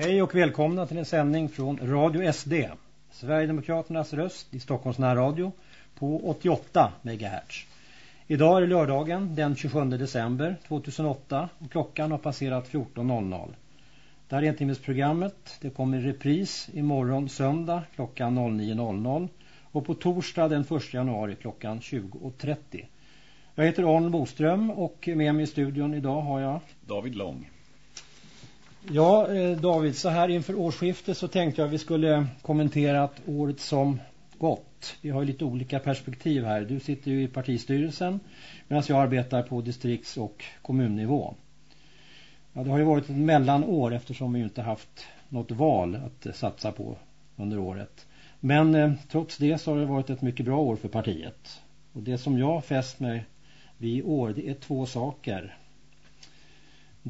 Hej och välkomna till en sändning från Radio SD, Sverigedemokraternas röst i Stockholms närradio på 88 MHz. Idag är det lördagen den 27 december 2008 och klockan har passerat 14.00. Det här är entimmesprogrammet. Det kommer i repris imorgon söndag klockan 09.00 och på torsdag den 1 januari klockan 20.30. Jag heter Arne Boström och med mig i studion idag har jag David Lång. Ja, eh, David, så här inför årsskiftet så tänkte jag att vi skulle kommentera att året som gått. Vi har ju lite olika perspektiv här. Du sitter ju i partistyrelsen medan jag arbetar på distrikts- och kommunnivå. Ja, det har ju varit ett mellanår eftersom vi inte haft något val att satsa på under året. Men eh, trots det så har det varit ett mycket bra år för partiet. Och det som jag fäst mig vid i år det är två saker.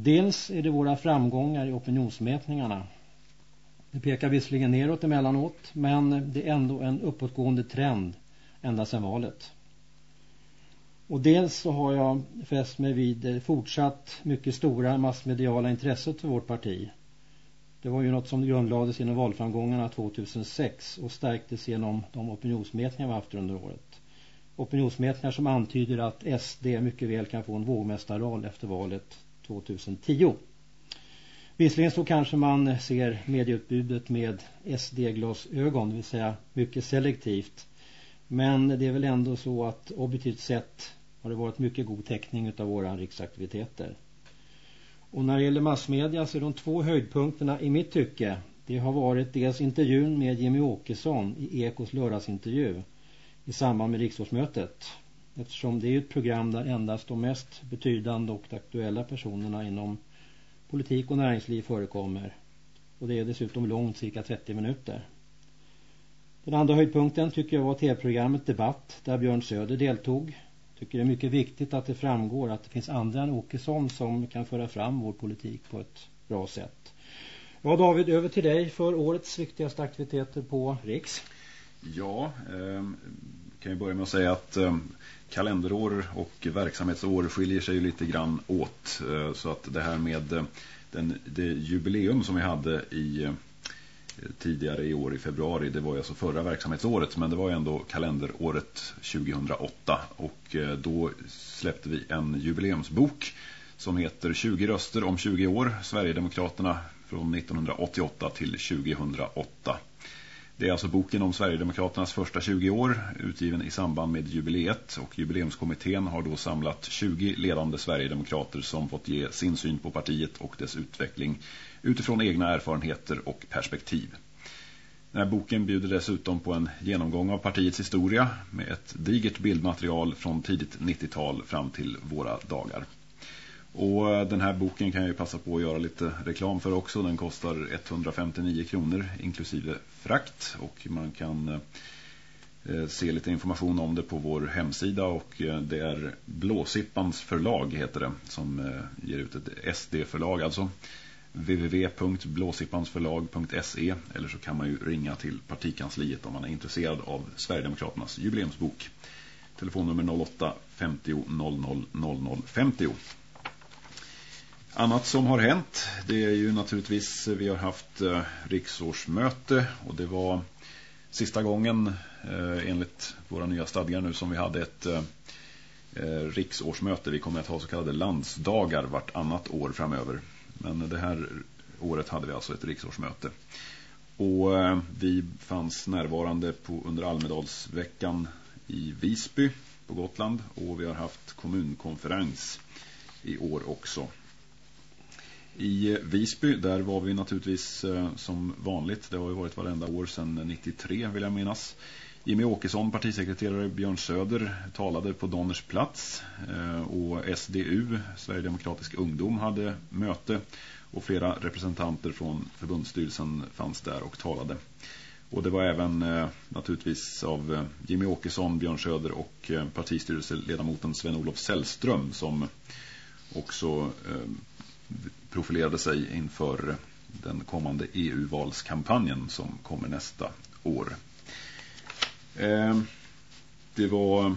Dels är det våra framgångar i opinionsmätningarna. Det pekar visserligen neråt emellanåt men det är ändå en uppåtgående trend ända sedan valet. Och dels så har jag fäst mig vid det fortsatt mycket stora massmediala intresset för vårt parti. Det var ju något som grundlades genom valframgångarna 2006 och stärktes genom de opinionsmätningar vi haft under året. Opinionsmätningar som antyder att SD mycket väl kan få en vågmästarroll efter valet 2010. Visserligen så kanske man ser medieutbudet med SD-glasögon, det vill säga mycket selektivt. Men det är väl ändå så att objektivt sett har det varit mycket god täckning av våra riksaktiviteter. Och när det gäller massmedia så är de två höjdpunkterna i mitt tycke det har varit dels intervjun med Jimmy Åkesson i Ekos lördagsintervju i samband med riksdagsmötet eftersom det är ett program där endast de mest betydande och aktuella personerna inom politik och näringsliv förekommer. Och det är dessutom långt, cirka 30 minuter. Den andra höjdpunkten tycker jag var tv-programmet Debatt där Björn Söder deltog. Tycker det är mycket viktigt att det framgår att det finns andra än Åkesson som kan föra fram vår politik på ett bra sätt. Ja David, över till dig för årets viktigaste aktiviteter på Riks. Ja, eh, kan ju börja med att säga att eh, kalenderår och verksamhetsår skiljer sig ju lite grann åt. Eh, så att det här med eh, den, det jubileum som vi hade i tidigare i år i februari, det var ju alltså förra verksamhetsåret men det var ju ändå kalenderåret 2008 och då släppte vi en jubileumsbok som heter 20 röster om 20 år, Sverigedemokraterna från 1988 till 2008. Det är alltså boken om Sverigedemokraternas första 20 år utgiven i samband med jubileet och jubileumskommittén har då samlat 20 ledande Sverigedemokrater som fått ge sin syn på partiet och dess utveckling utifrån egna erfarenheter och perspektiv. Den här boken bjuder dessutom på en genomgång av partiets historia med ett digert bildmaterial från tidigt 90-tal fram till våra dagar. Och eh, den här boken kan jag ju passa på att göra lite reklam för också. Den kostar 159 kronor inklusive frakt och man kan eh, eh, se lite information om det på vår hemsida och det är Blåsippans förlag heter det som ger ut ett SD-förlag alltså www.blåsippansförlag.se eller så kan man ju ringa till partikansliet om man är intresserad av Sverigedemokraternas jubileumsbok. Telefonnummer 08 50 00 00 50. Annat som har hänt, det är ju naturligtvis, vi har haft eh, riksårsmöte och det var sista gången eh, enligt våra nya stadgar nu som vi hade ett eh, eh riksårsmöte. Vi kommer att ha så kallade landsdagar vartannat år framöver. Men det här året hade vi alltså ett riksårsmöte. Och eh, vi fanns närvarande på, under Almedalsveckan i Visby på Gotland och vi har haft kommunkonferens i år också. I Visby, där var vi naturligtvis eh, som vanligt. Det har ju varit varenda år sedan 93 vill jag minnas. Jimmy Åkesson, partisekreterare Björn Söder, talade på Donners plats. Eh, och SDU, Sverigedemokratisk ungdom, hade möte. Och flera representanter från förbundsstyrelsen fanns där och talade. Och det var även eh, naturligtvis av Jimmy Åkesson, Björn Söder och eh, partistyrelseledamoten Sven-Olof Sällström som också profilerade sig inför den kommande EU-valskampanjen som kommer nästa år. Eh, det var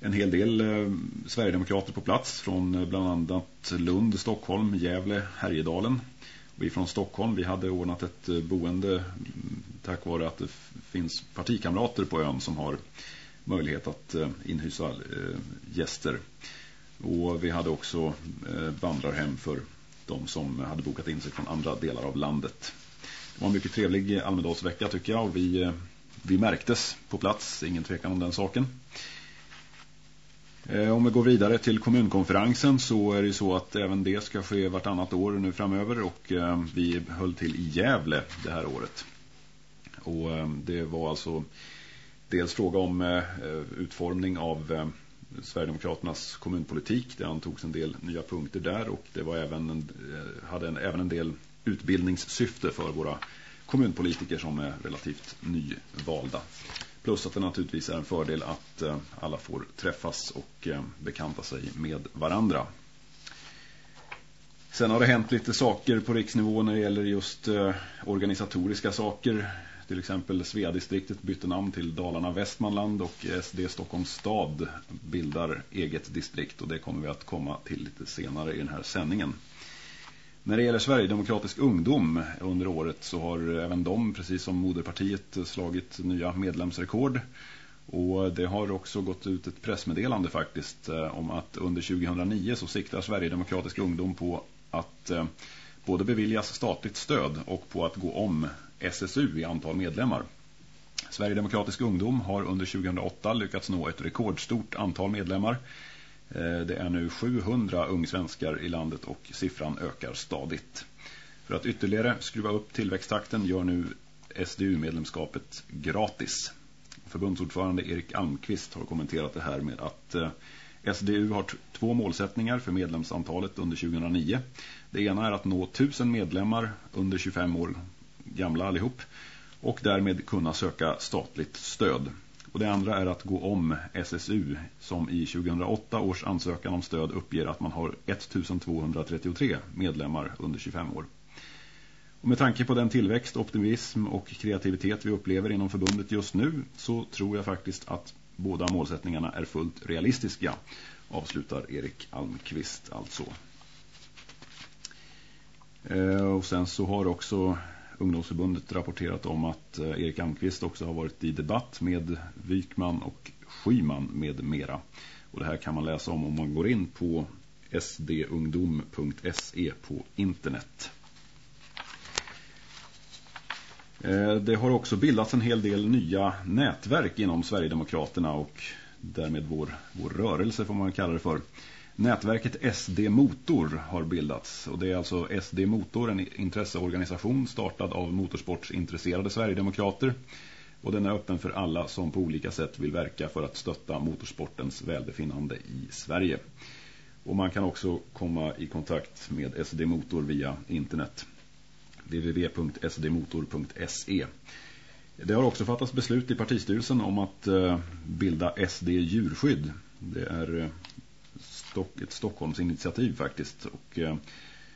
en hel del eh, Sverigedemokrater på plats från eh, bland annat Lund, Stockholm, Gävle, Härjedalen. Vi från Stockholm, vi hade ordnat ett boende mm, tack vare att det finns partikamrater på ön som har möjlighet att inhysa gäster. Och vi hade också vandrarhem för de som hade bokat in sig från andra delar av landet. Det var en mycket trevlig Almedalsvecka tycker jag och vi, eh, vi märktes på plats, ingen tvekan om den saken. Eh, om vi går vidare till kommunkonferensen så är det så att även det ska ske vartannat år nu framöver och eh, vi höll till i Gävle det här året. Och det var alltså dels fråga om utformning av Sverigedemokraternas kommunpolitik. Det antogs en del nya punkter där och det var även en, eh, hade en, även en del utbildningssyfte för våra kommunpolitiker som är relativt nyvalda. Plus att det naturligtvis är en fördel att eh, alla får träffas och eh, bekanta sig med varandra. Sen har det hänt lite saker på riksnivå när det gäller just organisatoriska saker. Till exempel Svea-distriktet bytte namn till Dalarna-Västmanland och SD Stockholms stad bildar eget distrikt och det kommer vi att komma till lite senare i den här sändningen. När det gäller Sverigedemokratisk ungdom under året så har även de, precis som moderpartiet, slagit nya medlemsrekord. Och det har också gått ut ett pressmeddelande faktiskt eh, om att under 2009 så siktar Sverigedemokratisk ungdom på att eh, både beviljas statligt stöd och på att gå om SSU i antal medlemmar. Sverigedemokratisk ungdom har under 2008 lyckats nå ett rekordstort antal medlemmar eh, det är nu 700 ungsvenskar i landet och siffran ökar stadigt. För att ytterligare skruva upp tillväxttakten gör nu SDU-medlemskapet gratis. Förbundsordförande Erik Almqvist har kommenterat det här med att eh, SDU har två målsättningar för medlemsantalet under 2009. Det ena är att nå 1000 medlemmar under 25 år gamla allihop och därmed kunna söka statligt stöd. Och det andra är att gå om SSU som i 2008 års ansökan om stöd uppger att man har 1233 medlemmar under 25 år. Och med tanke på den tillväxt, optimism och kreativitet vi upplever inom förbundet just nu så tror jag faktiskt att båda målsättningarna är fullt realistiska, avslutar Erik Almqvist alltså. Eh, och sen så har också ungdomsförbundet rapporterat om att eh, Erik Almqvist också har varit i debatt med Wykman och Skyman med mera. Och det här kan man läsa om om man går in på sdungdom.se på internet. Eh, det har också bildats en hel del nya nätverk inom Sverigedemokraterna och därmed vår, vår rörelse får man kalla det för. Nätverket SD Motor har bildats och det är alltså SD Motor, en intresseorganisation startad av motorsportsintresserade Sverigedemokrater. Och den är öppen för alla som på olika sätt vill verka för att stötta motorsportens välbefinnande i Sverige. Och man kan också komma i kontakt med SD Motor via internet www.sdmotor.se Det har också fattats beslut i partistyrelsen om att eh, bilda SD Djurskydd. Det är eh, ett Stockholmsinitiativ faktiskt. Och eh,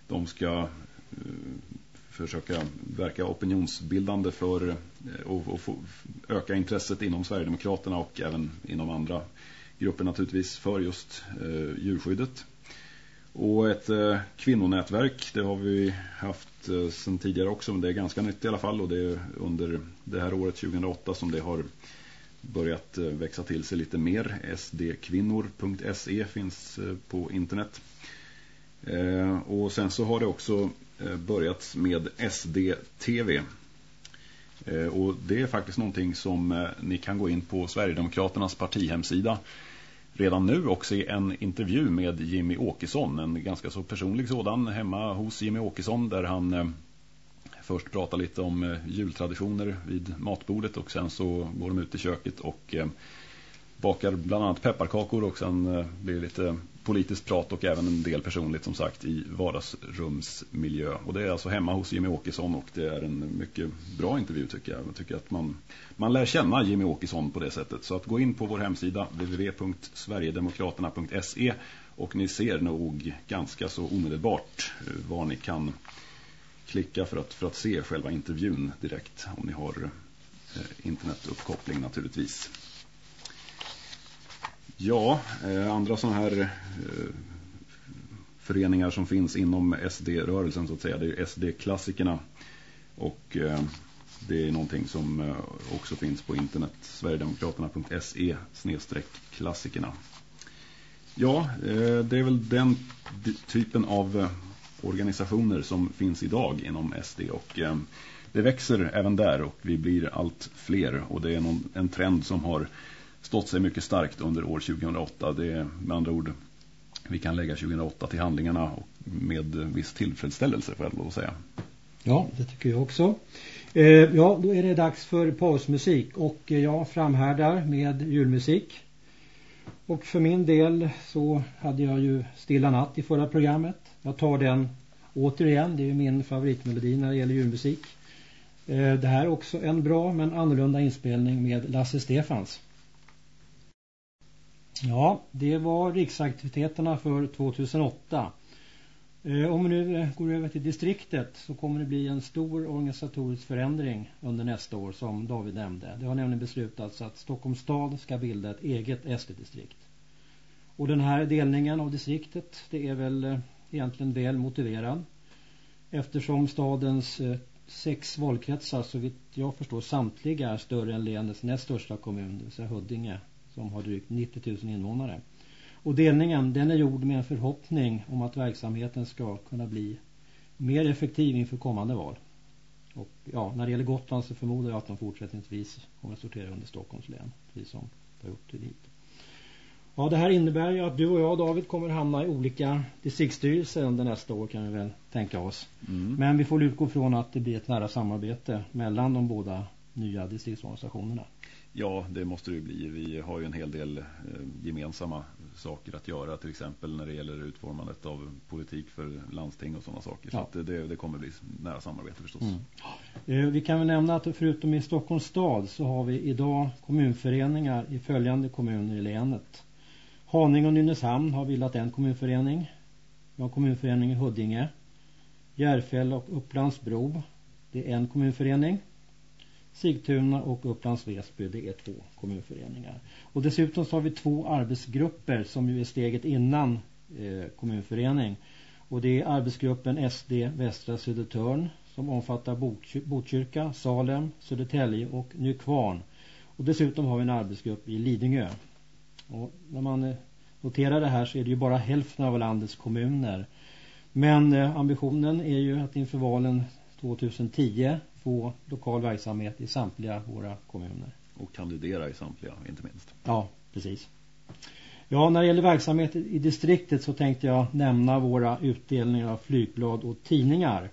de ska eh, försöka verka opinionsbildande för eh, och, och få, öka intresset inom Sverigedemokraterna och även inom andra grupper naturligtvis för just eh, djurskyddet. Och ett eh, kvinnonätverk, det har vi haft eh, sedan tidigare också, men det är ganska nytt i alla fall och det är under det här året 2008 som det har börjat eh, växa till sig lite mer. sdkvinnor.se finns eh, på internet. Eh, och sen så har det också börjat med SD-TV. Och det är faktiskt någonting som ni kan gå in på Sverigedemokraternas partihemsida redan nu och se en intervju med Jimmy Åkesson. En ganska så personlig sådan hemma hos Jimmy Åkesson där han först prata lite om eh, jultraditioner vid matbordet och sen så går de ut i köket och eh, bakar bland annat pepparkakor och sen eh, blir det lite politiskt prat och även en del personligt som sagt i vardagsrumsmiljö. Och det är alltså hemma hos Jimmy Åkesson och det är en mycket bra intervju tycker jag. Jag tycker att man, man lär känna Jimmy Åkesson på det sättet. Så att gå in på vår hemsida www.sverigedemokraterna.se och ni ser nog ganska så omedelbart var ni kan klicka för att, för att se själva intervjun direkt om ni har eh, internetuppkoppling naturligtvis. Ja, eh, andra sådana här eh, föreningar som finns inom SD-rörelsen så att säga. Det är SD-klassikerna och eh, det är någonting som eh, också finns på internet sverigedemokraterna.se klassikerna. Ja, eh, det är väl den typen av eh, organisationer som finns idag inom SD och eh, det växer även där och vi blir allt fler och det är någon, en trend som har stått sig mycket starkt under år 2008. Det är med andra ord vi kan lägga 2008 till handlingarna och med viss tillfredsställelse får jag lov att säga. Ja, det tycker jag också. Eh, ja, då är det dags för pausmusik och eh, jag framhärdar med julmusik. Och för min del så hade jag ju Stilla natt i förra programmet. Jag tar den återigen, det är min favoritmelodi när det gäller julmusik. Eh, det här är också en bra men annorlunda inspelning med Lasse Stefans. Ja, det var riksaktiviteterna för 2008. Eh, om vi nu eh, går över till distriktet så kommer det bli en stor organisatorisk förändring under nästa år som David nämnde. Det har nämligen beslutats att Stockholms stad ska bilda ett eget SD-distrikt. Och den här delningen av distriktet det är väl egentligen väl motiverad eftersom stadens eh, sex valkretsar så vitt jag förstår samtliga är större än länets näst största kommun, det vill säga Huddinge som har drygt 90 000 invånare. Och delningen den är gjord med en förhoppning om att verksamheten ska kunna bli mer effektiv inför kommande val. Och ja, när det gäller Gotland så förmodar jag att de fortsättningsvis kommer att sortera under Stockholms län, precis som det har gjort till dit. Ja, det här innebär ju att du och jag, David, kommer hamna i olika distriktsstyrelser under nästa år kan vi väl tänka oss. Mm. Men vi får utgå från att det blir ett nära samarbete mellan de båda nya distriktsorganisationerna. Ja, det måste det ju bli. Vi har ju en hel del eh, gemensamma saker att göra. Till exempel när det gäller utformandet av politik för landsting och sådana saker. Ja. Så det, det kommer bli nära samarbete förstås. Mm. Eh, vi kan väl nämna att förutom i Stockholms stad så har vi idag kommunföreningar i följande kommuner i länet. Haninge och Nynäshamn har bildat en kommunförening. Vi har kommunförening i Huddinge. Järfälla och Upplandsbro. Det är en kommunförening. Sigtuna och Upplands Väsby det är två kommunföreningar. Och dessutom så har vi två arbetsgrupper som ju är steget innan eh, kommunförening. Och det är arbetsgruppen SD Västra Södertörn som omfattar Botkyrka, Salem, Södertälje och Nykvarn. Och dessutom har vi en arbetsgrupp i Lidingö. Och när man eh, noterar det här så är det ju bara hälften av landets kommuner. Men eh, ambitionen är ju att inför valen 2010 få lokal verksamhet i samtliga våra kommuner. Och kandidera i samtliga, inte minst. Ja, precis. Ja, när det gäller verksamhet i distriktet så tänkte jag nämna våra utdelningar av flygblad och tidningar.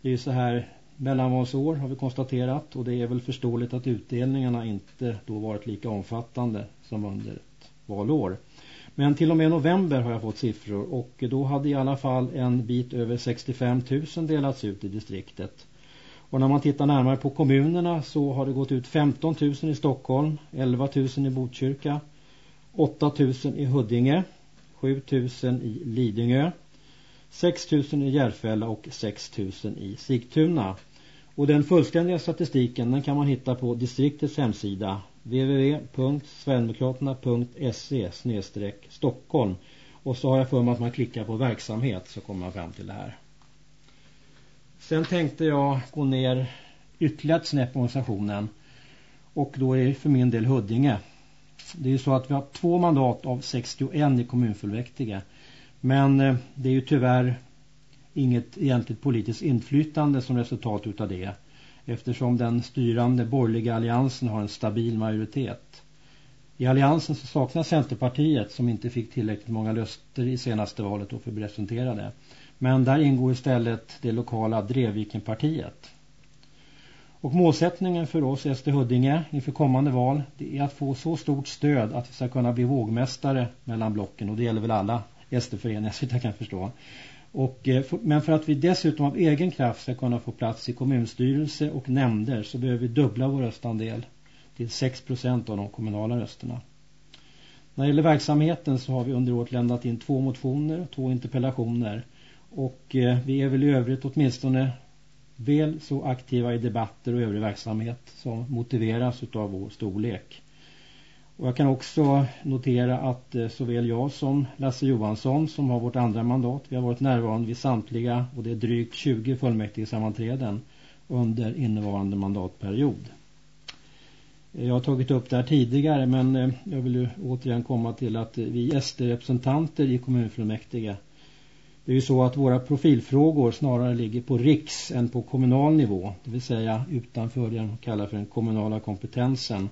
Det är ju så här mellanvalsår har vi konstaterat och det är väl förståeligt att utdelningarna inte då varit lika omfattande som under ett valår. Men till och med november har jag fått siffror och då hade i alla fall en bit över 65 000 delats ut i distriktet. Och när man tittar närmare på kommunerna så har det gått ut 15 000 i Stockholm, 11 000 i Botkyrka, 8 000 i Huddinge, 7 000 i Lidingö, 6 000 i Järfälla och 6 000 i Sigtuna. Och den fullständiga statistiken den kan man hitta på distriktets hemsida www.sverigedemokraterna.se Stockholm och så har jag för mig att man klickar på verksamhet så kommer man fram till det här. Sen tänkte jag gå ner ytterligare ett snäpp organisationen och då är det för min del Huddinge. Det är ju så att vi har två mandat av 61 i kommunfullmäktige. Men eh, det är ju tyvärr inget egentligt politiskt inflytande som resultat utav det eftersom den styrande borgerliga alliansen har en stabil majoritet. I alliansen så saknas Centerpartiet som inte fick tillräckligt många röster i senaste valet och för presenterade. Men där ingår istället det lokala Drevvikenpartiet. Och målsättningen för oss SD Huddinge inför kommande val det är att få så stort stöd att vi ska kunna bli vågmästare mellan blocken och det gäller väl alla SD-föreningar så jag kan förstå. Och, eh, men för att vi dessutom av egen kraft ska kunna få plats i kommunstyrelse och nämnder så behöver vi dubbla vår röstandel till 6% av de kommunala rösterna. När det gäller verksamheten så har vi under året lämnat in två motioner och två interpellationer. Och eh, vi är väl i övrigt åtminstone väl så aktiva i debatter och övrig verksamhet som motiveras av vår storlek. Och jag kan också notera att eh, såväl jag som Lasse Johansson som har vårt andra mandat, vi har varit närvarande vid samtliga och det är drygt 20 fullmäktige sammanträden under innevarande mandatperiod. Eh, jag har tagit upp det här tidigare men eh, jag vill ju återigen komma till att vi SD-representanter i kommunfullmäktige det är ju så att våra profilfrågor snarare ligger på riks än på kommunal nivå. Det vill säga utanför det de kallar för den kommunala kompetensen.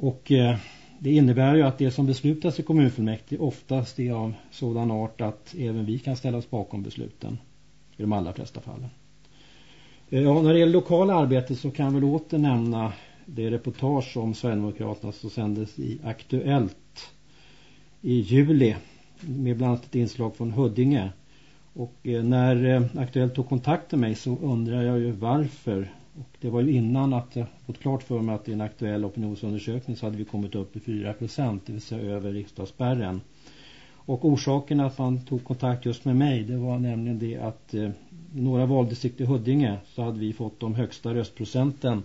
Och eh, det innebär ju att det som beslutas i kommunfullmäktige oftast är av sådan art att även vi kan ställa oss bakom besluten. I de allra flesta fallen. Eh, ja, när det gäller lokala arbetet så kan jag väl åter nämna det reportage om Sverigedemokraterna som sändes i Aktuellt i juli med bland annat ett inslag från Huddinge. Och eh, när Aktuellt tog kontakt med mig så undrar jag ju varför. Och det var ju innan att jag fått klart för mig att i en aktuell opinionsundersökning så hade vi kommit upp i 4 procent, det vill säga över riksdagsspärren. Och orsaken att man tog kontakt just med mig det var nämligen det att eh, i några valdistrikt i Huddinge så hade vi fått de högsta röstprocenten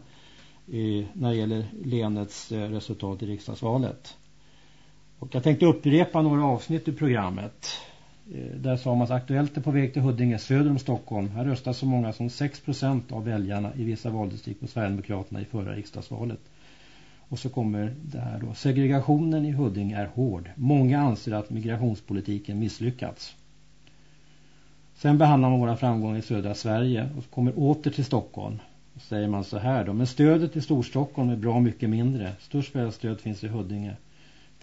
eh, när det gäller länets eh, resultat i riksdagsvalet. Och jag tänkte upprepa några avsnitt ur programmet. Eh, där sa man att Aktuellt är på väg till Huddinge söder om Stockholm. Här röstar så många som 6% av väljarna i vissa valdistrikt på Sverigedemokraterna i förra riksdagsvalet. Och så kommer det här då. Segregationen i Huddinge är hård. Många anser att migrationspolitiken misslyckats. Sen behandlar man våra framgångar i södra Sverige och kommer åter till Stockholm. Och säger man så här då. Men stödet i Storstockholm är bra mycket mindre. Störst stöd finns i Huddinge.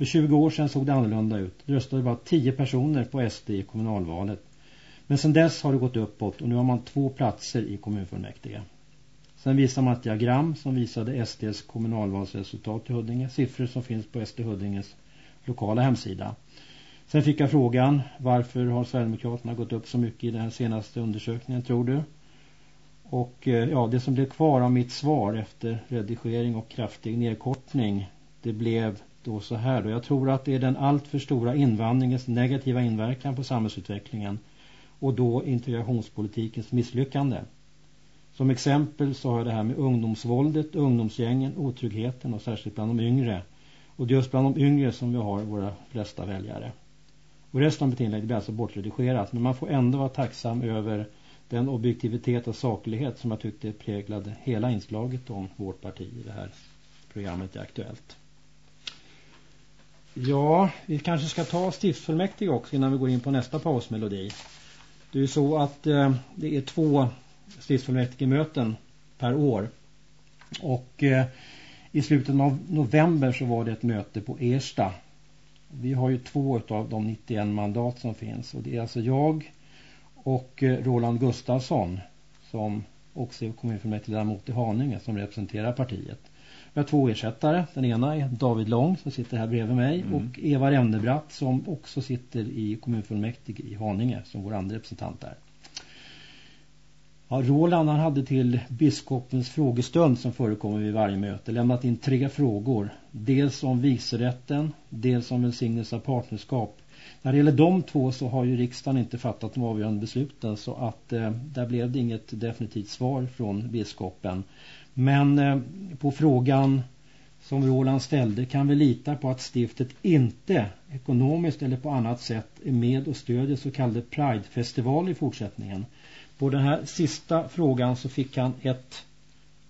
För 20 år sedan såg det annorlunda ut. Det röstade bara 10 personer på SD i kommunalvalet. Men sedan dess har det gått uppåt och nu har man två platser i kommunfullmäktige. Sen visar man ett diagram som visade SDs kommunalvalsresultat i Huddinge. Siffror som finns på SD Huddinges lokala hemsida. Sen fick jag frågan varför har Sverigedemokraterna gått upp så mycket i den här senaste undersökningen tror du? Och eh, ja, det som blev kvar av mitt svar efter redigering och kraftig nedkortning det blev då så här då. Jag tror att det är den alltför stora invandringens negativa inverkan på samhällsutvecklingen och då integrationspolitikens misslyckande. Som exempel så har jag det här med ungdomsvåldet, ungdomsgängen, otryggheten och särskilt bland de yngre. Och det är just bland de yngre som vi har våra flesta väljare. Och resten av mitt inlägg blir alltså bortredigerat men man får ändå vara tacksam över den objektivitet och saklighet som jag tyckte präglade hela inslaget om vårt parti i det här programmet är aktuellt. Ja, vi kanske ska ta stiftsfullmäktige också innan vi går in på nästa pausmelodi. Det är ju så att eh, det är två stiftsfullmäktigemöten per år. Och eh, i slutet av november så var det ett möte på Ersta. Vi har ju två av de 91 mandat som finns. Och det är alltså jag och eh, Roland Gustafsson som också är kommunfullmäktigeledamot i Haninge som representerar partiet. Vi har två ersättare. Den ena är David Lång som sitter här bredvid mig mm. och Eva Rennebratt som också sitter i kommunfullmäktige i Haninge som vår andra representant där. Ja, Roland han hade till biskopens frågestund som förekommer vid varje möte lämnat in tre frågor. Dels om vigselrätten, dels om välsignelse av partnerskap. När det gäller de två så har ju riksdagen inte fattat de avgörande besluten så att eh, där blev det inget definitivt svar från biskopen. Men eh, på frågan som Roland ställde kan vi lita på att stiftet inte ekonomiskt eller på annat sätt är med och stödjer så kallade Pride-festival i fortsättningen. På den här sista frågan så fick han ett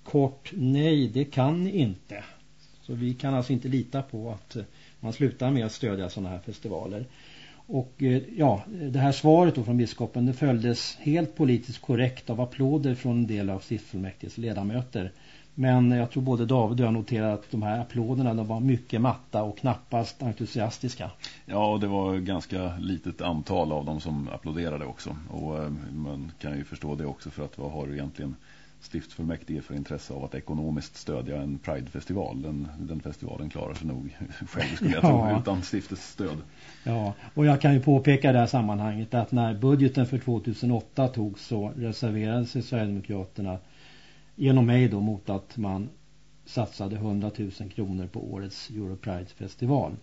kort nej, det kan ni inte. Så vi kan alltså inte lita på att eh, man slutar med att stödja sådana här festivaler. Och eh, ja, det här svaret då från biskopen det följdes helt politiskt korrekt av applåder från en del av stiftsfullmäktiges ledamöter. Men jag tror både David och jag noterar att de här applåderna de var mycket matta och knappast entusiastiska. Ja, och det var ganska litet antal av dem som applåderade också. Och eh, man kan ju förstå det också för att vad har du egentligen stiftsfullmäktige för intresse av att ekonomiskt stödja en Pride-festival. Den, den festivalen klarar sig nog själv skulle jag ja. tro utan stiftets stöd. Ja, och jag kan ju påpeka i det här sammanhanget att när budgeten för 2008 togs så reserverade sig Sverigedemokraterna genom mig då mot att man satsade 100 000 kronor på årets Europride-festival.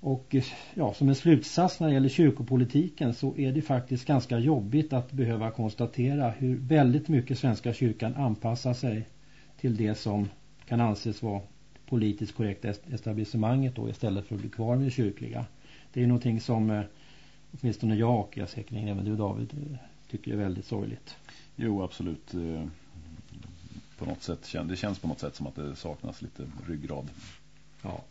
Och ja, som en slutsats när det gäller kyrkopolitiken så är det faktiskt ganska jobbigt att behöva konstatera hur väldigt mycket Svenska kyrkan anpassar sig till det som kan anses vara politiskt korrekta etablissemanget då istället för att bli kvar med det kyrkliga. Det är någonting som eh, åtminstone jag och jag säkerligen även du David eh, tycker är väldigt sorgligt. Jo, absolut. Eh, på något sätt, det känns på något sätt som att det saknas lite ryggrad. Ja,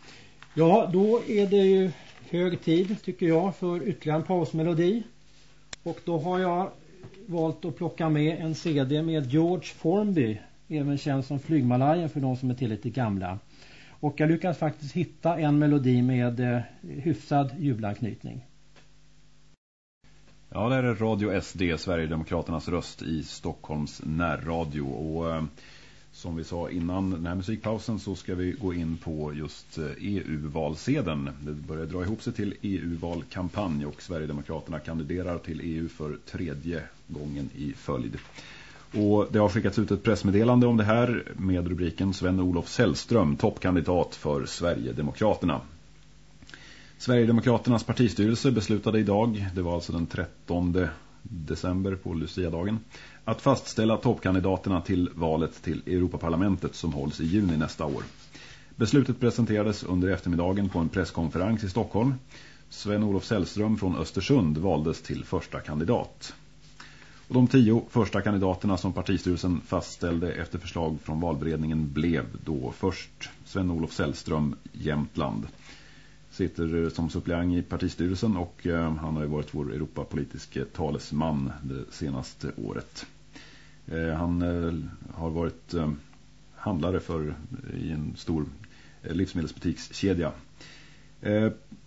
ja då är det ju hög tid tycker jag för ytterligare en pausmelodi. Och då har jag valt att plocka med en CD med George Formby, även känd som Flygmalajen för de som är tillräckligt gamla. Och jag lyckades faktiskt hitta en melodi med eh, hyfsad julanknytning. Ja, det är Radio SD, Sverigedemokraternas röst i Stockholms närradio. Och eh, som vi sa innan den här musikpausen så ska vi gå in på just eh, e EU-valsedeln. Det börjar dra ihop sig till EU-valkampanj och Sverigedemokraterna kandiderar till EU för tredje gången i följd. Och det har skickats ut ett pressmeddelande om det här med rubriken Sven-Olof Sällström, toppkandidat för Sverigedemokraterna. Sverigedemokraternas partistyrelse beslutade idag, det var alltså den 13 december på Lucia-dagen, att fastställa toppkandidaterna till valet till Europaparlamentet som hålls i juni nästa år. Beslutet presenterades under eftermiddagen på en presskonferens i Stockholm. Sven-Olof Sällström från Östersund valdes till första kandidat. Och de tio första kandidaterna som partistyrelsen fastställde efter förslag från valberedningen blev då först Sven-Olof Sällström, Jämtland. Sitter eh, som suppleant i partistyrelsen och eh, han har ju varit vår Europapolitiske eh, talesman det senaste året. Han har varit handlare för i en stor livsmedelsbutikskedja.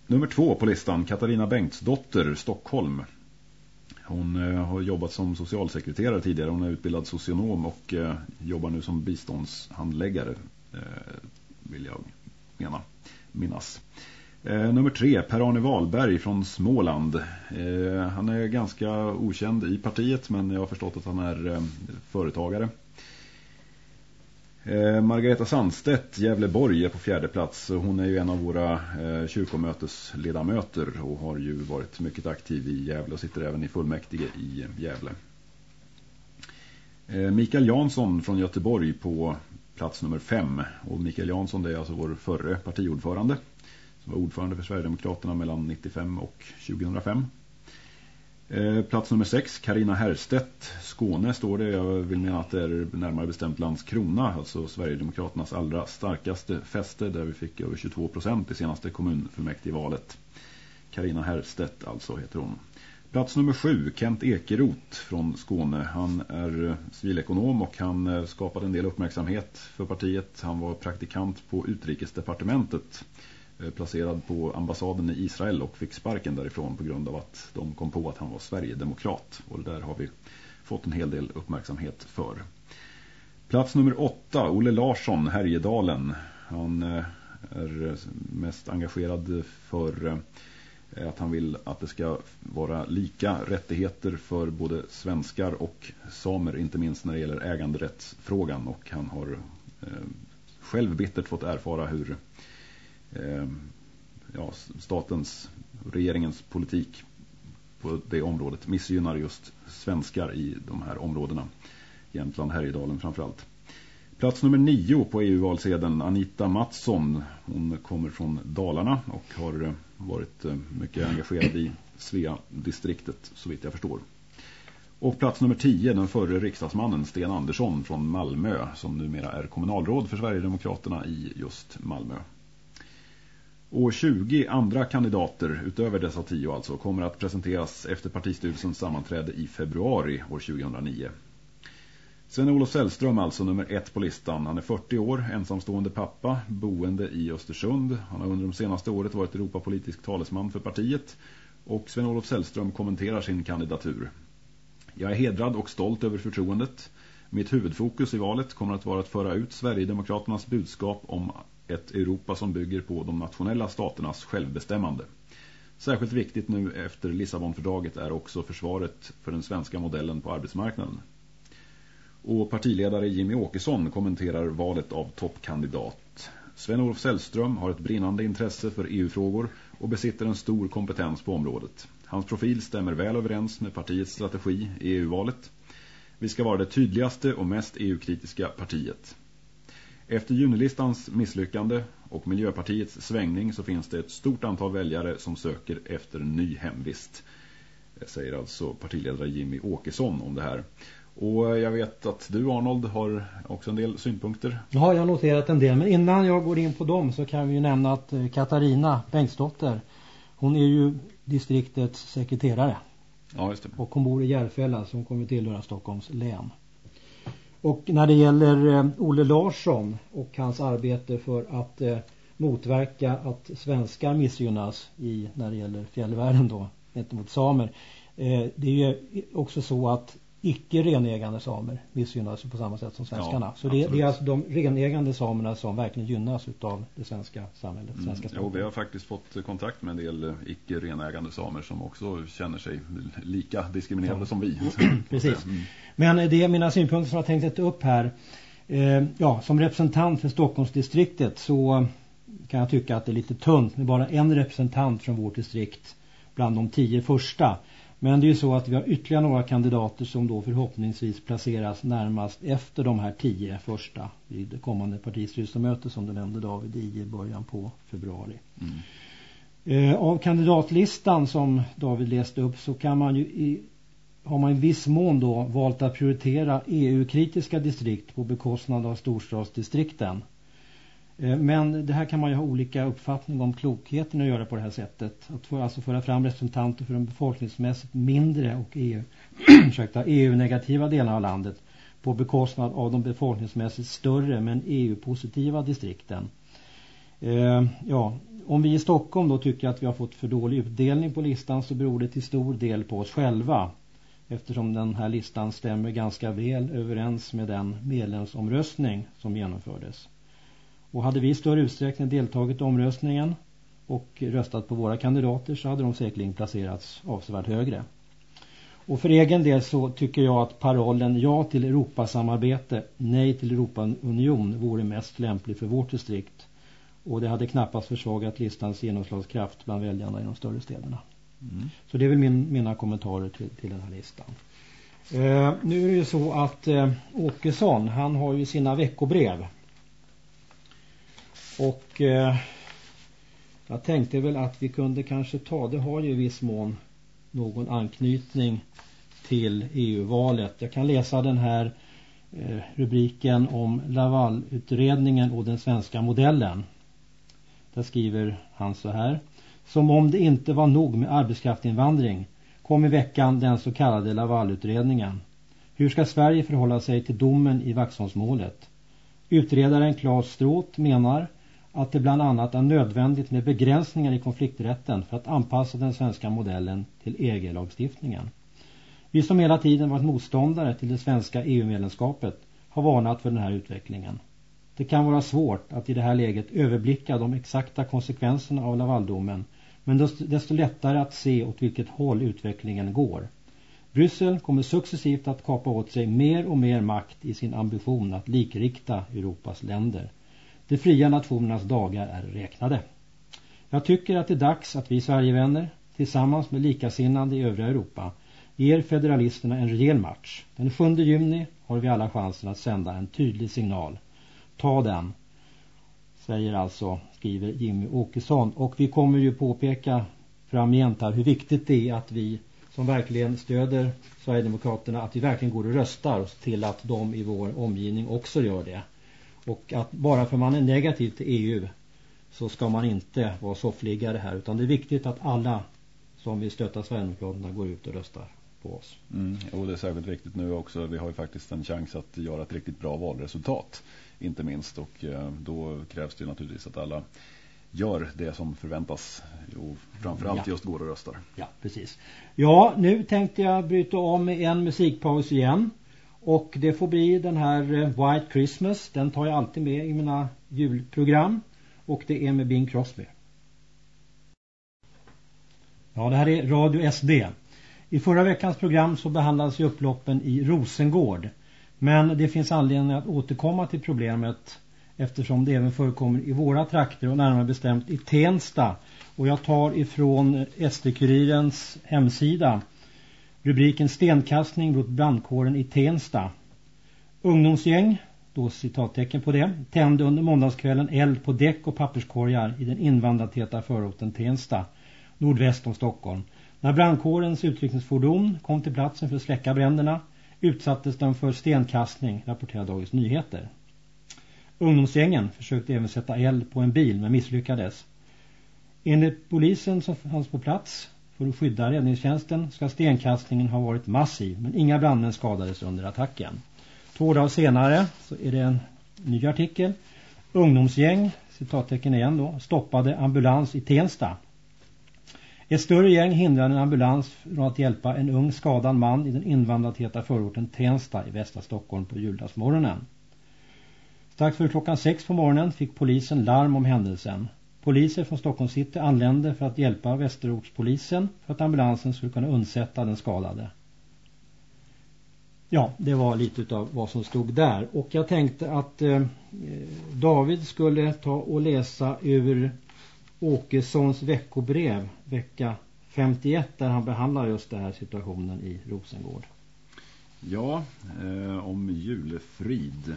Nummer två på listan, Katarina Bengtsdotter, Stockholm. Hon har jobbat som socialsekreterare tidigare. Hon är utbildad socionom och jobbar nu som biståndshandläggare, vill jag mena, minnas. Eh, nummer tre, Per-Arne Wahlberg från Småland. Eh, han är ganska okänd i partiet men jag har förstått att han är eh, företagare. Eh, Margareta Sandstedt, Gävleborg, är på fjärde plats. Hon är ju en av våra eh, kyrkomötesledamöter och har ju varit mycket aktiv i Gävle och sitter även i fullmäktige i Gävle. Eh, Mikael Jansson från Göteborg på plats nummer fem. Och Mikael Jansson det är alltså vår förre partiordförande var ordförande för Sverigedemokraterna mellan 95 och 2005. Eh, plats nummer sex, Karina Herstedt, Skåne står det. Jag vill mena att det är närmare bestämt Landskrona, alltså Sverigedemokraternas allra starkaste fäste där vi fick över 22 procent i senaste kommunfullmäktigevalet. Karina Herstedt alltså heter hon. Plats nummer sju, Kent Ekerot från Skåne. Han är eh, civilekonom och han eh, skapade en del uppmärksamhet för partiet. Han var praktikant på utrikesdepartementet Eh, placerad på ambassaden i Israel och fick sparken därifrån på grund av att de kom på att han var Sverigedemokrat. Och där har vi fått en hel del uppmärksamhet för. Plats nummer åtta, Olle Larsson, Härjedalen. Han eh, är mest engagerad för eh, att han vill att det ska vara lika rättigheter för både svenskar och samer, inte minst när det gäller äganderättsfrågan. Och han har själv bittert fått erfara hur eh, Ehm, ja, statens, regeringens politik på det området missgynnar just svenskar i de här områdena. Jämtland, Härjedalen framförallt. Plats nummer nio på EU-valsedeln, Anita Mattsson. Hon kommer från Dalarna och har eh, varit eh, mycket engagerad i Svea-distriktet så vitt jag förstår. Och plats nummer 10, den förre riksdagsmannen Sten Andersson från Malmö som numera är kommunalråd för Sverigedemokraterna i just Malmö. Och 20 andra kandidater, utöver dessa 10 alltså, kommer att presenteras efter partistyrelsens sammanträde i februari år 2009. Sven-Olof Sällström alltså nummer ett på listan. Han är 40 år, ensamstående pappa, boende i Östersund. Han har under de senaste året varit Europapolitisk talesman för partiet. Och Sven-Olof Sällström kommenterar sin kandidatur. Jag är hedrad och stolt över förtroendet. Mitt huvudfokus i valet kommer att vara att föra ut Sverigedemokraternas budskap om ett Europa som bygger på de nationella staternas självbestämmande. Särskilt viktigt nu efter Lissabonfördraget är också försvaret för den svenska modellen på arbetsmarknaden. Och partiledare Jimmy Åkesson kommenterar valet av toppkandidat. Sven-Olof Sällström har ett brinnande intresse för EU-frågor och besitter en stor kompetens på området. Hans profil stämmer väl överens med partiets strategi e i EU-valet. Vi ska vara det tydligaste och mest EU-kritiska partiet. Efter junilistans misslyckande och Miljöpartiets svängning så finns det ett stort antal väljare som söker efter ny hemvist. Det säger alltså partiledare Jimmy Åkesson om det här. Och jag vet att du Arnold har också en del synpunkter. Ja, jag har noterat en del. Men innan jag går in på dem så kan vi ju nämna att eh, Katarina Bengtsdotter, hon är ju distriktets sekreterare. Ja, just det. Och hon bor i Järfälla som kommer tillhöra Stockholms län. Och när det gäller eh, Olle Larsson och hans arbete för att eh, motverka att svenskar missgynnas i, när det gäller fjällvärlden då, gentemot samer. Eh, det är ju också så att icke renägande samer missgynnas på samma sätt som svenskarna. Ja, så det, det, är alltså de renägande samerna som verkligen gynnas av det svenska samhället. Mm. Svenska jo, vi har faktiskt fått kontakt med en del icke renägande samer som också känner sig lika diskriminerade ja. som vi. Precis. Mm. Men det är mina synpunkter som jag tänkte ta upp här. Eh, ja, som representant för Stockholmsdistriktet så kan jag tycka att det är lite tunt med bara en representant från vårt distrikt bland de tio första. Men det är ju så att vi har ytterligare några kandidater som då förhoppningsvis placeras närmast efter de här tio första vid det kommande partistyrelsemöte som du nämnde David i början på februari. Mm. Eh, av kandidatlistan som David läste upp så kan man ju i, har man i viss mån då valt att prioritera EU-kritiska distrikt på bekostnad av storstadsdistrikten. Eh, men det här kan man ju ha olika uppfattning om klokheten att göra på det här sättet. Att få alltså föra fram representanter för de befolkningsmässigt mindre och EU, EU-negativa e delarna av landet på bekostnad av de befolkningsmässigt större men EU-positiva distrikten. Eh, ja, om vi i Stockholm då tycker att vi har fått för dålig utdelning på listan så beror det till stor del på oss själva. Eftersom den här listan stämmer ganska väl överens med den medlemsomröstning som genomfördes. Och hade vi i större utsträckning deltagit i omröstningen och röstat på våra kandidater så hade de säkerligen placerats avsevärt högre. Och för egen del så tycker jag att parollen ja till Europasamarbete, nej till Europaunion vore mest lämplig för vårt distrikt. Och det hade knappast försvagat listans genomslagskraft bland väljarna i de större städerna. Mm. Så det är väl min, mina kommentarer till, till den här listan. Eh, nu är det ju så att eh, Åkesson, han har ju sina veckobrev och eh, jag tänkte väl att vi kunde kanske ta, det har ju i viss mån någon anknytning till EU-valet. Jag kan läsa den här eh, rubriken om Laval-utredningen och den svenska modellen. Där skriver han så här. Som om det inte var nog med arbetskraftinvandring kom i veckan den så kallade Laval-utredningen. Hur ska Sverige förhålla sig till domen i Vaxholmsmålet? Utredaren Claes Stråt menar att det bland annat är nödvändigt med begränsningar i konflikträtten för att anpassa den svenska modellen till EG-lagstiftningen. Vi som hela tiden varit motståndare till det svenska EU-medlemskapet har varnat för den här utvecklingen. Det kan vara svårt att i det här läget överblicka de exakta konsekvenserna av Lavaldomen men desto lättare att se åt vilket håll utvecklingen går. Bryssel kommer successivt att kapa åt sig mer och mer makt i sin ambition att likrikta Europas länder. De fria nationernas dagar är räknade. Jag tycker att det är dags att vi Sverigevänner tillsammans med likasinnande i övriga Europa ger federalisterna en rejäl match. Den 7 juni har vi alla chansen att sända en tydlig signal. Ta den, säger alltså, skriver Jimmy Åkesson. Och vi kommer ju påpeka framgent här hur viktigt det är att vi som verkligen stöder Sverigedemokraterna, att vi verkligen går och röstar och ser till att de i vår omgivning också gör det. Och att bara för man är negativ till EU så ska man inte vara soffliggare här utan det är viktigt att alla som vill stötta Sverigedemokraterna går ut och röstar på oss. Mm, och det är särskilt viktigt nu också. Vi har ju faktiskt en chans att göra ett riktigt bra valresultat. Inte minst. Och eh, då krävs det naturligtvis att alla gör det som förväntas. Och framförallt ja. just går och röstar. Ja, precis. Ja, nu tänkte jag bryta om med en musikpaus igen. Och det får bli den här eh, White Christmas. Den tar jag alltid med i mina julprogram. Och det är med Bing Crosby. Ja, det här är Radio SD. I förra veckans program så behandlades ju upploppen i Rosengård. Men det finns anledning att återkomma till problemet eftersom det även förekommer i våra trakter och närmare bestämt i Tensta. Och jag tar ifrån SD-kurirens hemsida Rubriken stenkastning mot brandkåren i Tensta. Ungdomsgäng, då citattecken på det, tände under måndagskvällen eld på däck och papperskorgar i den invandrartäta förorten Tensta, nordväst om Stockholm. När brandkårens utryckningsfordon kom till platsen för att släcka bränderna utsattes de för stenkastning, rapporterar Dagens Nyheter. Ungdomsgängen försökte även sätta eld på en bil men misslyckades. Enligt polisen som fanns på plats för att skydda räddningstjänsten ska stenkastningen ha varit massiv men inga brandmän skadades under attacken. Två dagar senare så är det en ny artikel. Ungdomsgäng, citattecken igen då, stoppade ambulans i Tensta. Ett större gäng hindrade en ambulans från att hjälpa en ung skadad man i den invandrartäta förorten Tensta i västra Stockholm på juldagsmorgonen. Strax före klockan sex på morgonen fick polisen larm om händelsen. Poliser från Stockholm city anlände för att hjälpa Västerortspolisen för att ambulansen skulle kunna undsätta den skadade. Ja, det var lite av vad som stod där. Och jag tänkte att eh, David skulle ta och läsa ur Åkessons veckobrev vecka 51 där han behandlar just den här situationen i Rosengård. Ja, eh, om julefrid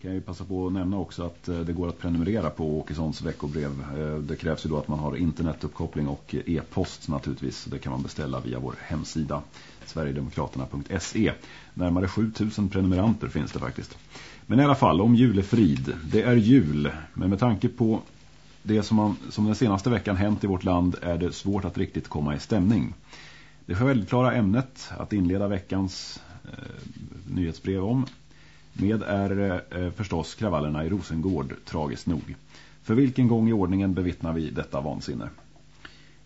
kan jag ju passa på att nämna också att eh, det går att prenumerera på Åkessons veckobrev. Eh, det krävs ju då att man har internetuppkoppling och e-post naturligtvis. Det kan man beställa via vår hemsida sverigedemokraterna.se. Närmare 7000 prenumeranter finns det faktiskt. Men i alla fall, om julefrid. Det är jul, men med tanke på det som, man, som den senaste veckan hänt i vårt land är det svårt att riktigt komma i stämning. Det självklara ämnet att inleda veckans eh, nyhetsbrev om med är eh, förstås kravallerna i Rosengård, tragiskt nog. För vilken gång i ordningen bevittnar vi detta vansinne?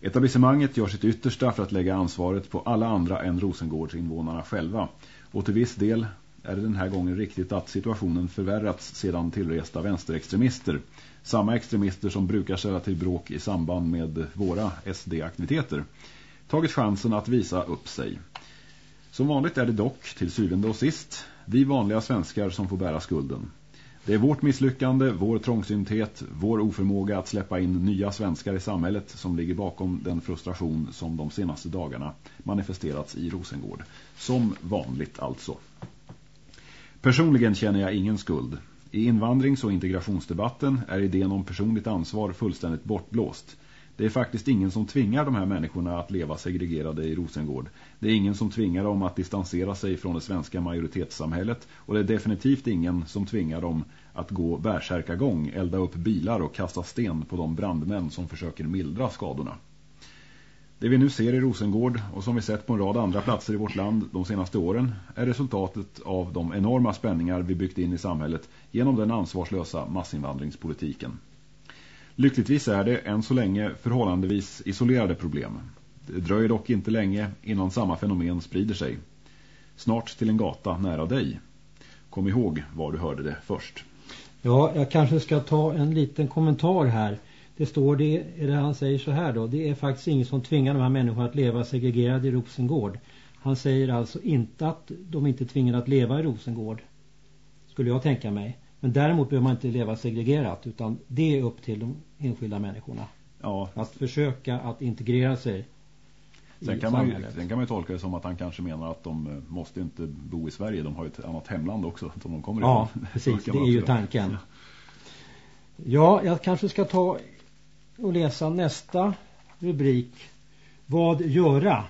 Etablissemanget gör sitt yttersta för att lägga ansvaret på alla andra än Rosengårds invånarna själva. Och till viss del är det den här gången riktigt att situationen förvärrats sedan tillresta vänsterextremister. Samma extremister som brukar ställa till bråk i samband med våra SD-aktiviteter. Tagit chansen att visa upp sig. Som vanligt är det dock, till syvende och sist, vi vanliga svenskar som får bära skulden. Det är vårt misslyckande, vår trångsynthet, vår oförmåga att släppa in nya svenskar i samhället som ligger bakom den frustration som de senaste dagarna manifesterats i Rosengård. Som vanligt alltså. Personligen känner jag ingen skuld. I invandrings- och integrationsdebatten är idén om personligt ansvar fullständigt bortblåst. Det är faktiskt ingen som tvingar de här människorna att leva segregerade i Rosengård. Det är ingen som tvingar dem att distansera sig från det svenska majoritetssamhället och det är definitivt ingen som tvingar dem att gå bärsärkagång, elda upp bilar och kasta sten på de brandmän som försöker mildra skadorna. Det vi nu ser i Rosengård och som vi sett på en rad andra platser i vårt land de senaste åren är resultatet av de enorma spänningar vi byggt in i samhället genom den ansvarslösa massinvandringspolitiken. Lyckligtvis är det än så länge förhållandevis isolerade problem. Det dröjer dock inte länge innan samma fenomen sprider sig. Snart till en gata nära dig. Kom ihåg var du hörde det först. Ja, jag kanske ska ta en liten kommentar här. Det står det, eller han säger så här då. Det är faktiskt ingen som tvingar de här människorna att leva segregerade i Rosengård. Han säger alltså inte att de inte tvingar att leva i Rosengård. Skulle jag tänka mig. Men däremot behöver man inte leva segregerat utan det är upp till de enskilda människorna. Ja. Att försöka att integrera sig Sen kan, man ju, sen kan man tolka det som att han kanske menar att de eh, måste inte bo i Sverige. De har ju ett annat hemland också som de kommer Ja, ifrån. precis. Det är ju tanken. Ja, jag kanske ska ta och läsa nästa rubrik. Vad göra?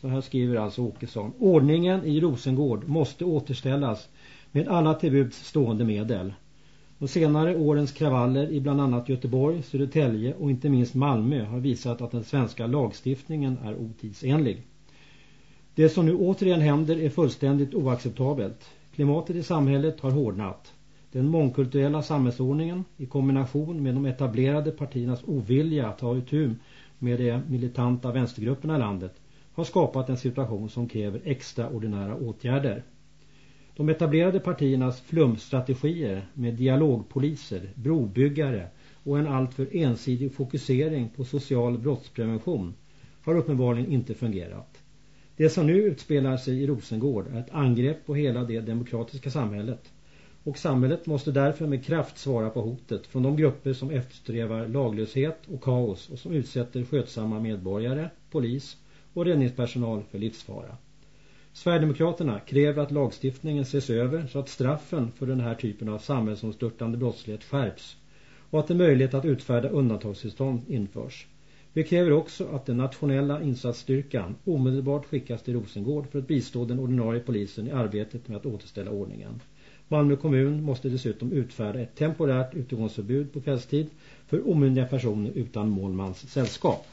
Så här skriver alltså Åkesson. Ordningen i Rosengård måste återställas med alla tillbuds stående medel. De senare årens kravaller i bland annat Göteborg, Södertälje och inte minst Malmö har visat att den svenska lagstiftningen är otidsenlig. Det som nu återigen händer är fullständigt oacceptabelt. Klimatet i samhället har hårdnat. Den mångkulturella samhällsordningen i kombination med de etablerade partiernas ovilja att ta itu med de militanta vänstergrupperna i landet har skapat en situation som kräver extraordinära åtgärder. De etablerade partiernas flumstrategier med dialogpoliser, brobyggare och en alltför ensidig fokusering på social brottsprevention har uppenbarligen inte fungerat. Det som nu utspelar sig i Rosengård är ett angrepp på hela det demokratiska samhället. Och samhället måste därför med kraft svara på hotet från de grupper som eftersträvar laglöshet och kaos och som utsätter skötsamma medborgare, polis och räddningspersonal för livsfara. Sverigedemokraterna kräver att lagstiftningen ses över så att straffen för den här typen av samhällsomstörtande brottslighet skärps och att en möjlighet att utfärda undantagstillstånd införs. Vi kräver också att den nationella insatsstyrkan omedelbart skickas till Rosengård för att bistå den ordinarie polisen i arbetet med att återställa ordningen. Malmö kommun måste dessutom utfärda ett temporärt utegångsförbud på kvällstid för omyndiga personer utan målmans sällskap.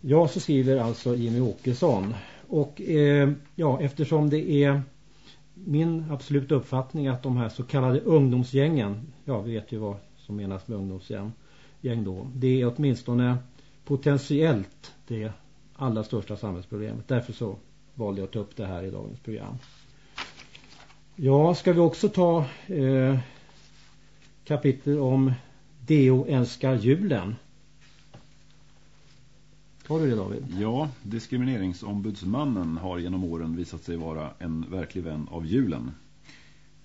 Ja, så skriver alltså Jimmy Åkesson. Och eh, ja, eftersom det är min absoluta uppfattning att de här så kallade ungdomsgängen, ja vi vet ju vad som menas med ungdomsgäng gäng då, det är åtminstone potentiellt det allra största samhällsproblemet. Därför så valde jag att ta upp det här i dagens program. Ja, ska vi också ta eh, kapitel om Deo älskar julen? Har du det David? Ja, diskrimineringsombudsmannen har genom åren visat sig vara en verklig vän av julen.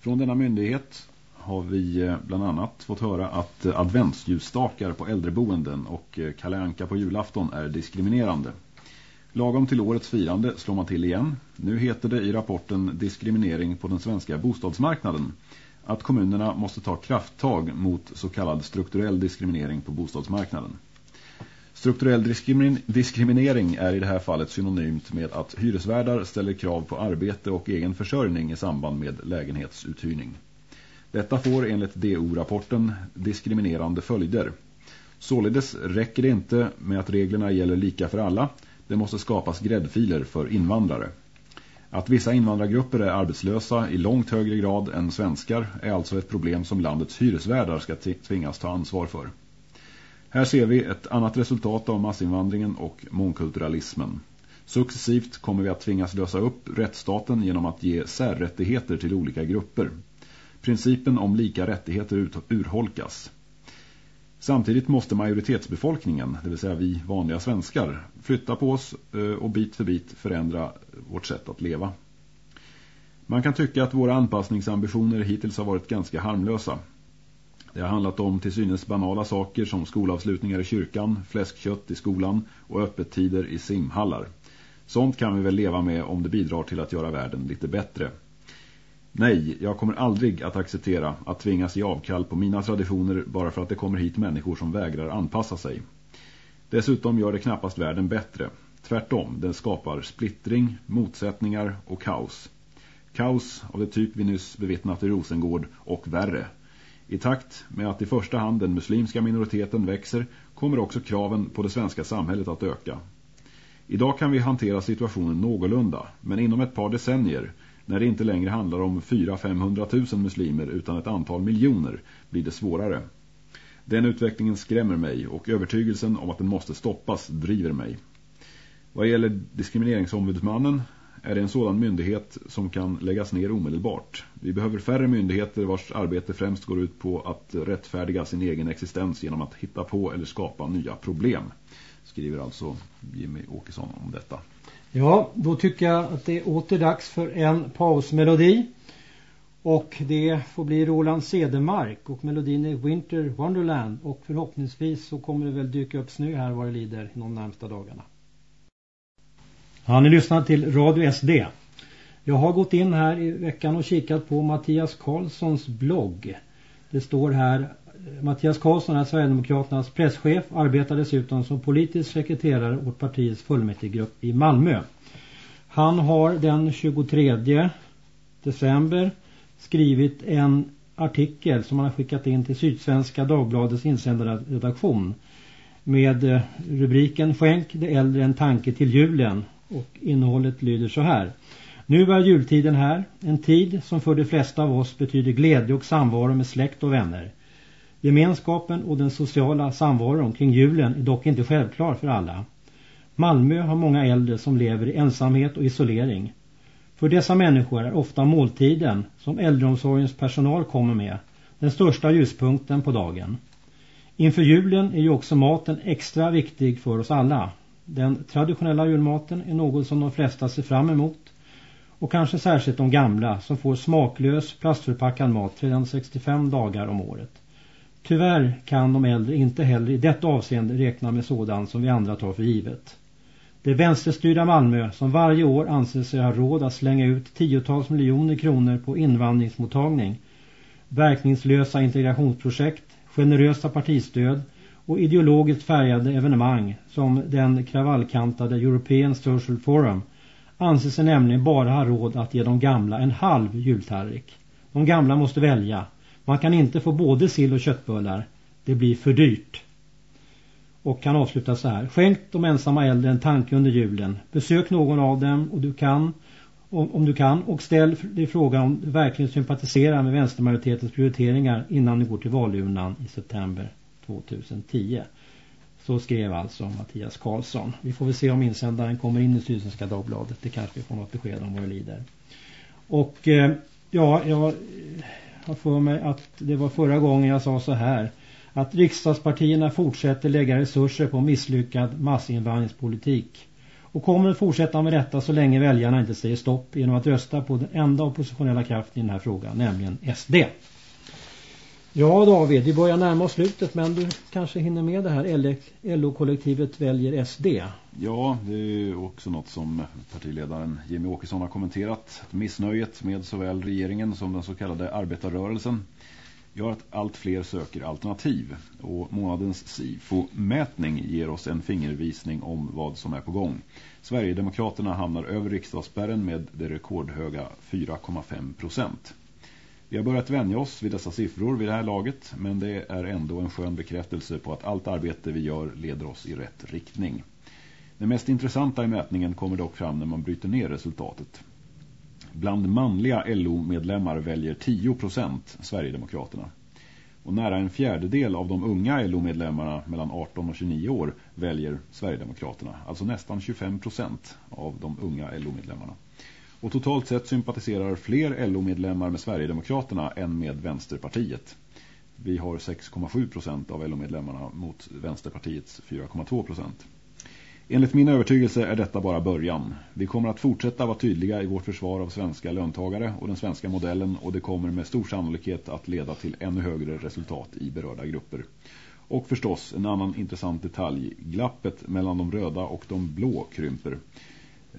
Från denna myndighet har vi eh, bland annat fått höra att eh, adventsljusstakar på äldreboenden och eh, kalanka på julafton är diskriminerande. Lagom till årets firande slår man till igen. Nu heter det i rapporten Diskriminering på den svenska bostadsmarknaden att kommunerna måste ta krafttag mot så kallad strukturell diskriminering på bostadsmarknaden. Strukturell diskriminering är i det här fallet synonymt med att hyresvärdar ställer krav på arbete och egen försörjning i samband med lägenhetsuthyrning. Detta får enligt DO-rapporten diskriminerande följder. Således räcker det inte med att reglerna gäller lika för alla. Det måste skapas gräddfiler för invandrare. Att vissa invandrargrupper är arbetslösa i långt högre grad än svenskar är alltså ett problem som landets hyresvärdar ska tvingas ta ansvar för. Här ser vi ett annat resultat av massinvandringen och mångkulturalismen. Successivt kommer vi att tvingas lösa upp rättsstaten genom att ge särrättigheter till olika grupper. Principen om lika rättigheter urholkas. Samtidigt måste majoritetsbefolkningen, det vill säga vi vanliga svenskar, flytta på oss eh, och bit för bit förändra vårt sätt att leva. Man kan tycka att våra anpassningsambitioner hittills har varit ganska harmlösa. Det har handlat om till synes banala saker som skolavslutningar i kyrkan, fläskkött i skolan och öppettider i simhallar. Sånt kan vi väl leva med om det bidrar till att göra världen lite bättre. Nej, jag kommer aldrig att acceptera att tvingas ge avkall på mina traditioner bara för att det kommer hit människor som vägrar anpassa sig. Dessutom gör det knappast världen bättre. Tvärtom, den skapar splittring, motsättningar och kaos. Kaos av det typ vi nyss bevittnat i Rosengård och värre. I takt med att i första hand den muslimska minoriteten växer kommer också kraven på det svenska samhället att öka. Idag kan vi hantera situationen någorlunda, men inom ett par decennier när det inte längre handlar om 400-500 000 muslimer utan ett antal miljoner blir det svårare. Den utvecklingen skrämmer mig och övertygelsen om att den måste stoppas driver mig. Vad gäller diskrimineringsombudsmannen är det en sådan myndighet som kan läggas ner omedelbart. Vi behöver färre myndigheter vars arbete främst går ut på att rättfärdiga sin egen existens genom att hitta på eller skapa nya problem. Skriver alltså Jimmy Åkesson om detta. Ja, då tycker jag att det är åter dags för en pausmelodi. Och det får bli Roland Sedemark och melodin är Winter Wonderland och förhoppningsvis så kommer det väl dyka upp snö här vad det lider de närmsta dagarna. Ja, ni lyssnar till Radio SD. Jag har gått in här i veckan och kikat på Mattias Karlssons blogg. Det står här Mattias Karlsson är Sverigedemokraternas presschef, arbetar dessutom som politisk sekreterare åt partiets fullmäktigegrupp i Malmö. Han har den 23 december skrivit en artikel som han har skickat in till Sydsvenska Dagbladets insändarredaktion med eh, rubriken Skänk det äldre en tanke till julen och innehållet lyder så här. Nu är jultiden här, en tid som för de flesta av oss betyder glädje och samvaro med släkt och vänner. Gemenskapen och den sociala samvaron kring julen är dock inte självklar för alla. Malmö har många äldre som lever i ensamhet och isolering. För dessa människor är ofta måltiden som äldreomsorgens personal kommer med den största ljuspunkten på dagen. Inför julen är ju också maten extra viktig för oss alla. Den traditionella julmaten är något som de flesta ser fram emot och kanske särskilt de gamla som får smaklös plastförpackad mat 365 dagar om året. Tyvärr kan de äldre inte heller i detta avseende räkna med sådant som vi andra tar för givet. Det vänsterstyrda Malmö som varje år anser sig ha råd att slänga ut tiotals miljoner kronor på invandringsmottagning, verkningslösa integrationsprojekt, generösa partistöd och ideologiskt färgade evenemang som den kravallkantade European Social Forum anser sig nämligen bara ha råd att ge de gamla en halv jultallrik. De gamla måste välja. Man kan inte få både sill och köttbullar. Det blir för dyrt. Och kan avsluta så här. Skänk de ensamma äldre en tanke under julen. Besök någon av dem och du kan, om, du kan och ställ dig frågan om du verkligen sympatiserar med vänstermajoritetens prioriteringar innan du går till valurnan i september 2010. Så skrev alltså Mattias Karlsson. Vi får väl se om insändaren kommer in i Sydsvenska Dagbladet. Det kanske vi får något besked om vad det lider. Och eh, ja, jag har för mig att det var förra gången jag sa så här. Att riksdagspartierna fortsätter lägga resurser på misslyckad massinvandringspolitik. Och kommer att fortsätta med detta så länge väljarna inte säger stopp genom att rösta på den enda oppositionella kraften i den här frågan, nämligen SD. Ja David, vi börjar närma oss slutet men du kanske hinner med det här LO-kollektivet väljer SD. Ja, det är också något som partiledaren Jimmy Åkesson har kommenterat. Missnöjet med såväl regeringen som den så kallade arbetarrörelsen gör att allt fler söker alternativ och månadens SIFO-mätning ger oss en fingervisning om vad som är på gång. Sverigedemokraterna hamnar över riksdagsspärren med det rekordhöga 4,5 procent. Vi har börjat vänja oss vid dessa siffror vid det här laget men det är ändå en skön bekräftelse på att allt arbete vi gör leder oss i rätt riktning. Det mest intressanta i mätningen kommer dock fram när man bryter ner resultatet. Bland manliga LO-medlemmar väljer 10% Sverigedemokraterna. Och nära en fjärdedel av de unga LO-medlemmarna mellan 18 och 29 år väljer Sverigedemokraterna. Alltså nästan 25% av de unga LO-medlemmarna. Och totalt sett sympatiserar fler LO-medlemmar med Sverigedemokraterna än med Vänsterpartiet. Vi har 6,7 procent av LO-medlemmarna mot Vänsterpartiets 4,2 procent. Enligt min övertygelse är detta bara början. Vi kommer att fortsätta vara tydliga i vårt försvar av svenska löntagare och den svenska modellen och det kommer med stor sannolikhet att leda till ännu högre resultat i berörda grupper. Och förstås, en annan intressant detalj. Glappet mellan de röda och de blå krymper.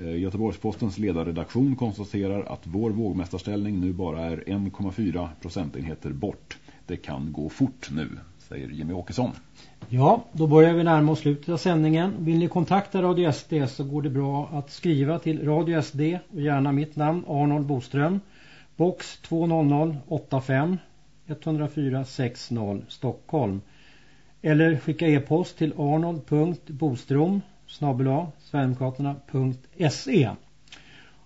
Eh, Göteborgspostens ledarredaktion konstaterar att vår vågmästarställning nu bara är 1,4 procentenheter bort. Det kan gå fort nu, säger Jimmy Åkesson. Ja, då börjar vi närma oss slutet av sändningen. Vill ni kontakta Radio SD så går det bra att skriva till Radio SD och gärna mitt namn Arnold Boström. Box 20085 104 60 Stockholm. Eller skicka e-post till arnold.bostrom snabela Sverigedemokraterna.se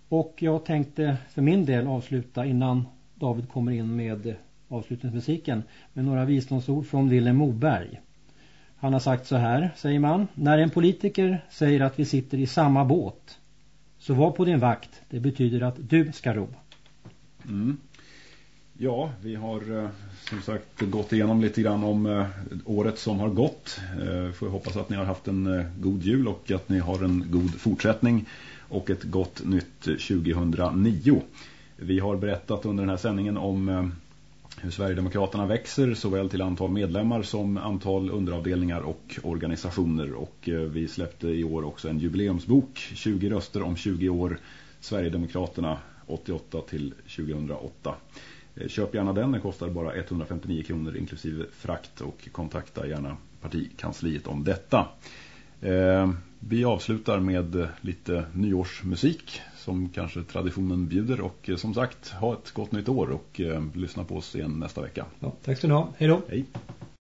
Och jag tänkte för min del avsluta innan David kommer in med eh, avslutningsmusiken med några visdomsord från Willem Moberg. Han har sagt så här, säger man. När en politiker säger att vi sitter i samma båt så var på din vakt. Det betyder att du ska ro. Mm. Ja, vi har eh, som sagt gått igenom lite grann om eh, året som har gått. Eh, får jag hoppas att ni har haft en god jul och att ni har en god fortsättning och ett gott nytt 2009. Vi har berättat under den här sändningen om hur Sverigedemokraterna växer såväl till antal medlemmar som antal underavdelningar och organisationer. Och vi släppte i år också en jubileumsbok, 20 röster om 20 år, Sverigedemokraterna 88 till 2008. Eh, köp gärna den, den kostar bara 159 kronor inklusive frakt och kontakta gärna partikansliet om detta. Eh, vi avslutar med lite nyårsmusik som kanske traditionen bjuder och eh, som sagt, ha ett gott nytt år och lyssna på oss igen nästa vecka. Ja, tack ska du ha, hej då! Hej!